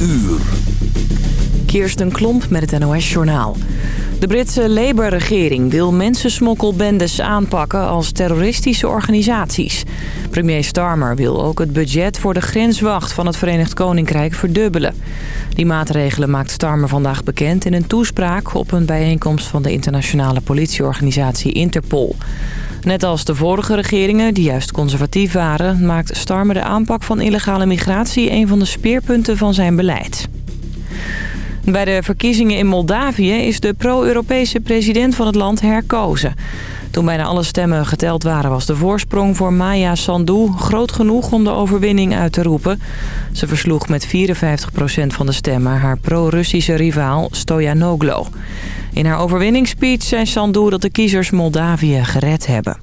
uur. Kirsten Klomp met het NOS-journaal. De Britse Labour-regering wil mensensmokkelbendes aanpakken als terroristische organisaties. Premier Starmer wil ook het budget voor de grenswacht van het Verenigd Koninkrijk verdubbelen. Die maatregelen maakt Starmer vandaag bekend in een toespraak op een bijeenkomst van de internationale politieorganisatie Interpol. Net als de vorige regeringen, die juist conservatief waren... maakt Starmer de aanpak van illegale migratie een van de speerpunten van zijn beleid. Bij de verkiezingen in Moldavië is de pro-Europese president van het land herkozen. Toen bijna alle stemmen geteld waren was de voorsprong voor Maya Sandu groot genoeg om de overwinning uit te roepen. Ze versloeg met 54% van de stemmen haar pro-Russische rivaal Stoyanoglo. In haar overwinningsspeech zei Sandu dat de kiezers Moldavië gered hebben.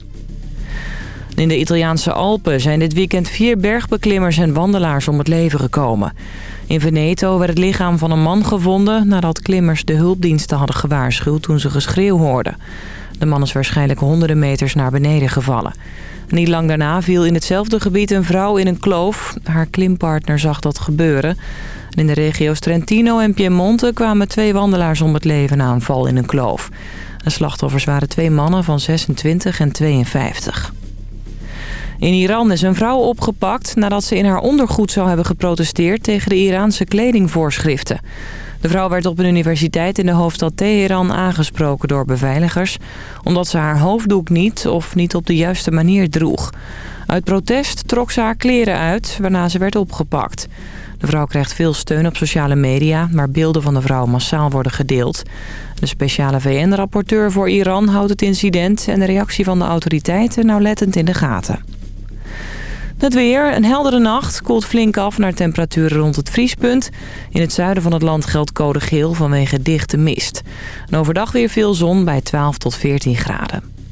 In de Italiaanse Alpen zijn dit weekend vier bergbeklimmers en wandelaars om het leven gekomen. In Veneto werd het lichaam van een man gevonden nadat klimmers de hulpdiensten hadden gewaarschuwd toen ze geschreeuw hoorden. De man is waarschijnlijk honderden meters naar beneden gevallen. Niet lang daarna viel in hetzelfde gebied een vrouw in een kloof. Haar klimpartner zag dat gebeuren. In de regio's Trentino en Piemonte kwamen twee wandelaars om het leven na een val in een kloof. De slachtoffers waren twee mannen van 26 en 52. In Iran is een vrouw opgepakt nadat ze in haar ondergoed zou hebben geprotesteerd tegen de Iraanse kledingvoorschriften. De vrouw werd op een universiteit in de hoofdstad Teheran aangesproken door beveiligers... omdat ze haar hoofddoek niet of niet op de juiste manier droeg. Uit protest trok ze haar kleren uit, waarna ze werd opgepakt. De vrouw krijgt veel steun op sociale media, maar beelden van de vrouw massaal worden gedeeld. De speciale VN-rapporteur voor Iran houdt het incident en de reactie van de autoriteiten nauwlettend in de gaten. Het weer, een heldere nacht, koelt flink af naar temperaturen rond het vriespunt. In het zuiden van het land geldt code geel vanwege dichte mist. En overdag weer veel zon bij 12 tot 14 graden.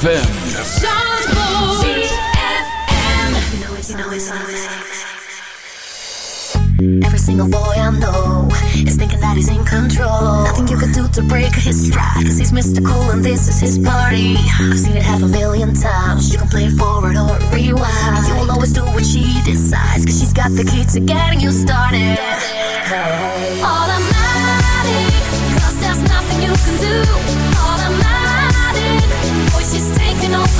ZFM. Every single boy I know is thinking that he's in control. Nothing you can do to break his stride, 'cause he's Mr. Cool and this is his party. I've seen it half a million times. You can play it forward or rewind. You will always do what she decides, cause she's got the key to getting you started. Automatic, there's nothing you can do.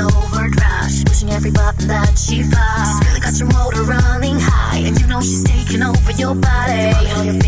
overdrive. Pushing every button that she finds. Really got your motor running high, and you know she's taking over your body.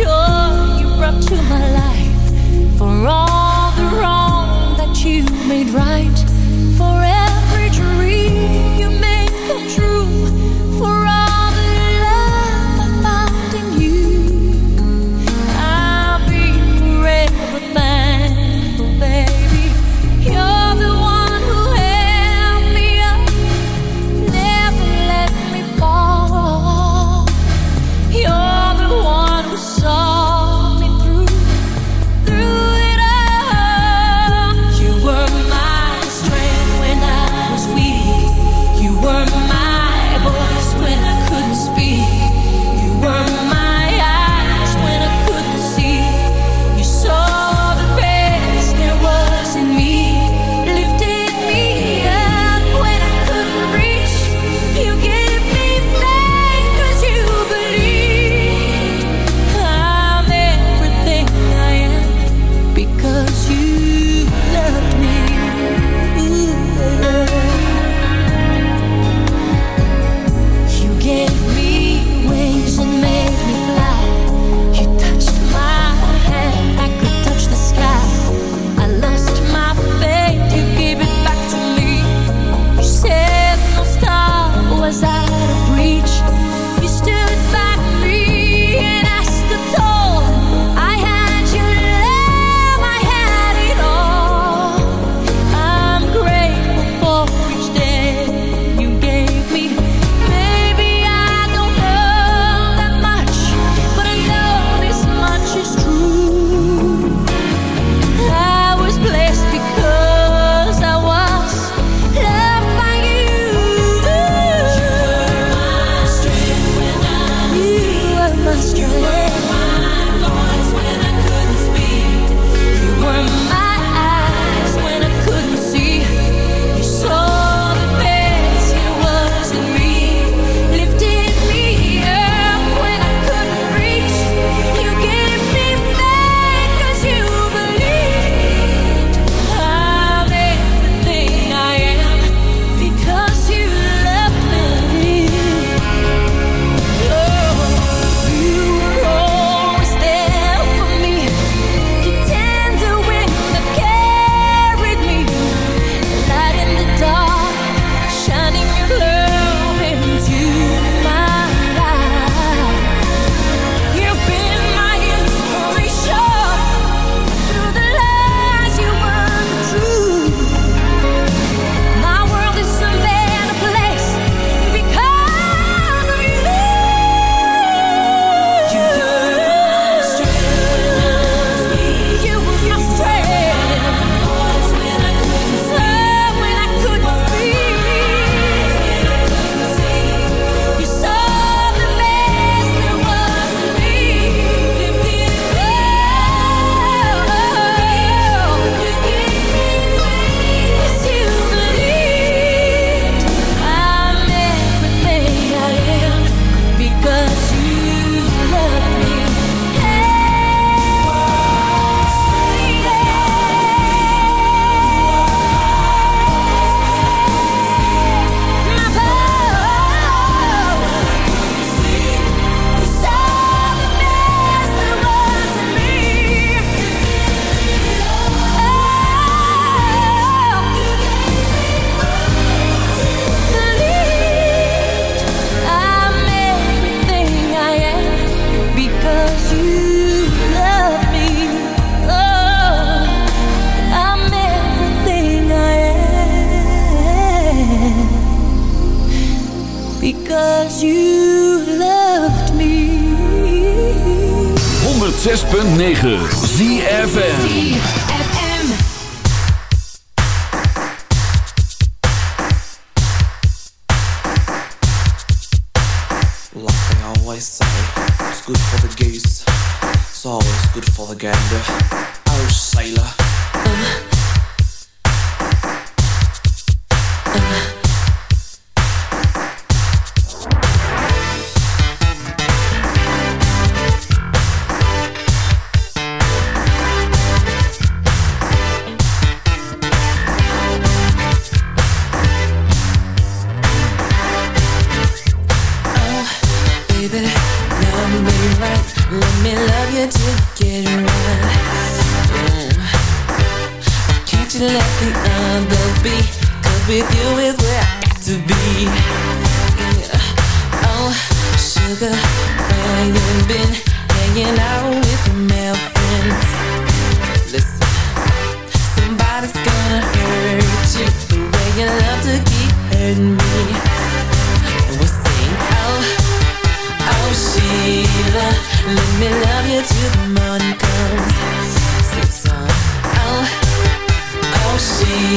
joy you brought to my life, for all the wrong that you made right, forever.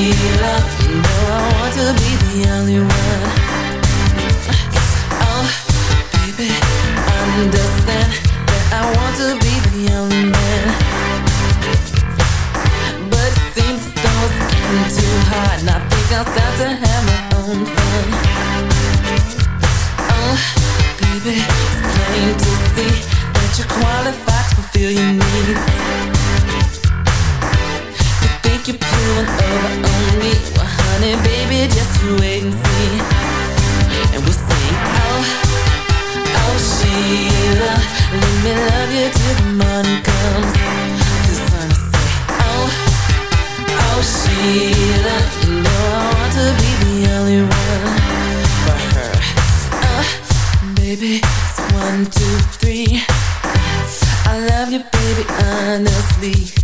Sheila, you I want to be the only one. Oh, baby, understand that I want to be the only man. But it seems getting too hard, and I think I'll start to have my own fun. Oh, baby, to see that you're qualified to fulfill your baby, wait and see. And we'll sing, oh, oh, Sheila, let me love you till the morning say, oh, oh, Sheila, you know I want to be the only one for her. Uh, baby, it's one, two, three. I love you, baby, honestly.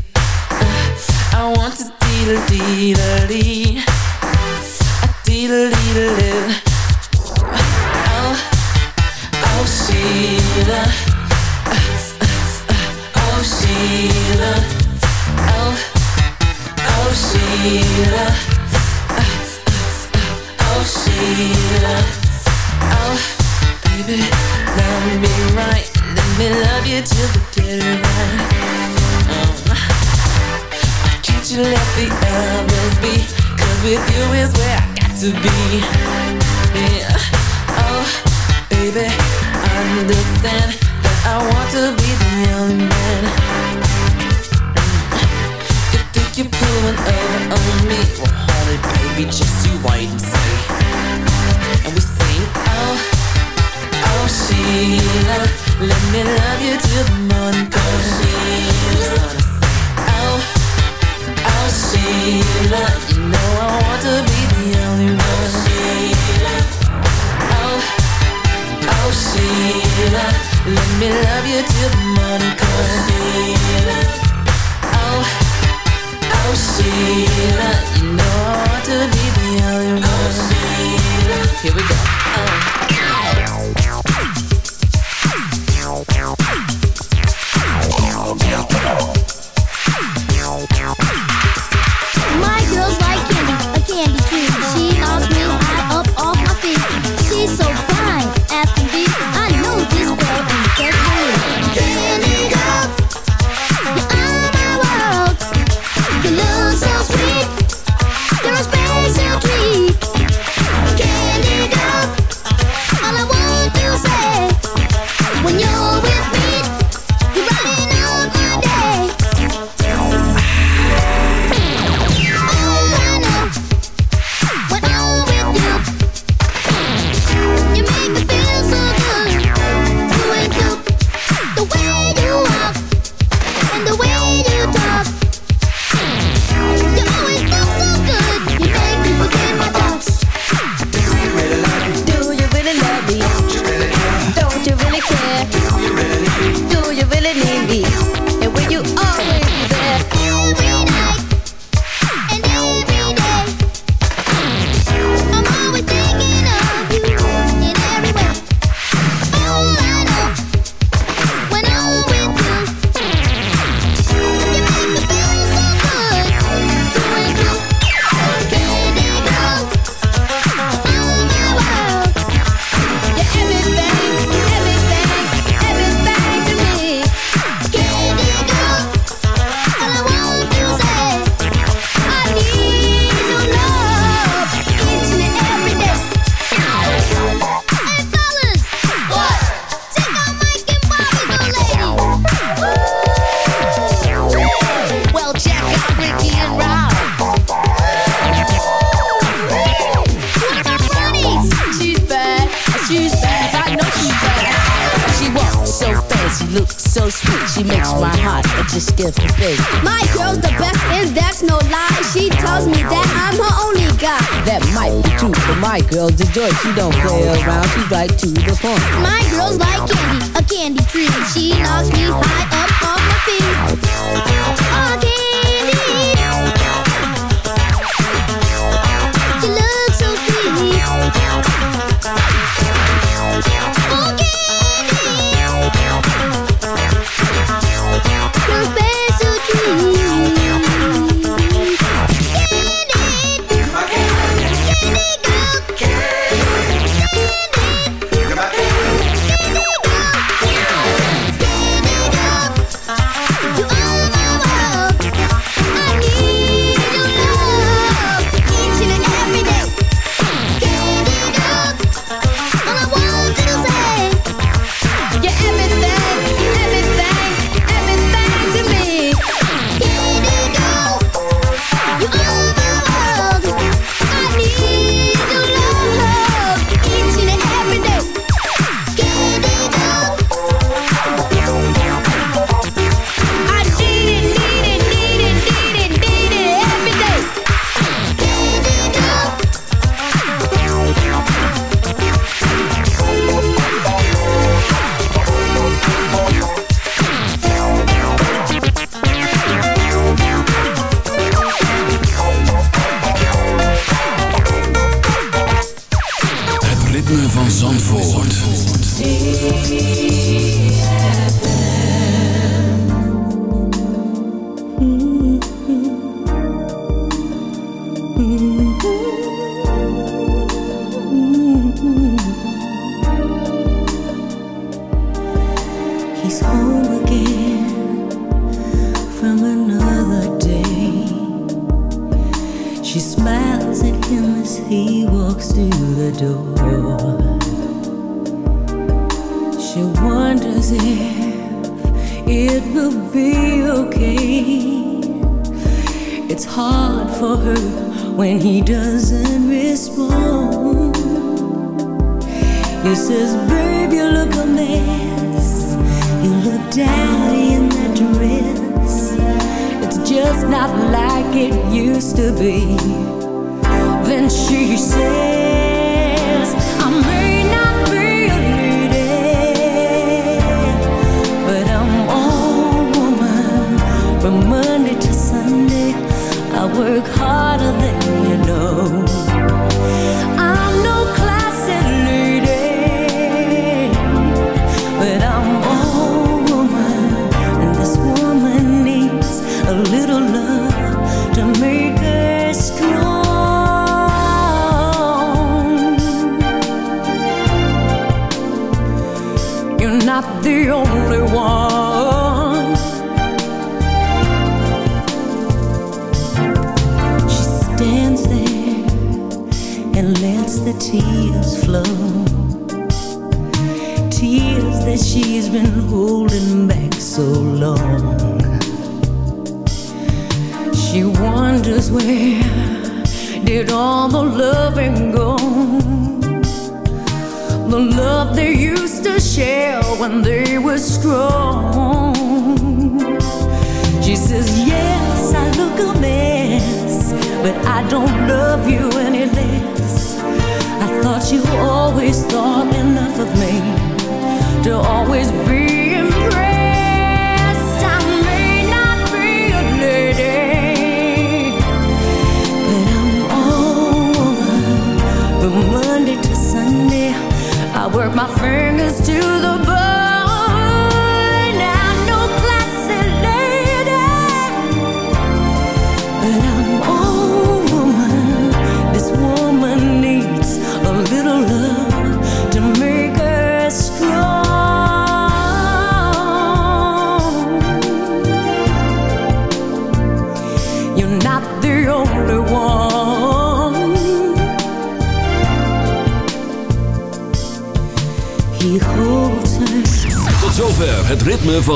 Let me love you till the morning comes. Oh, oh, Sheila, you know I want to be the only one. Oh, oh, Sheila, let me love you till the morning comes. Oh, oh, Sheila, you know I want to be the only one. Here we go.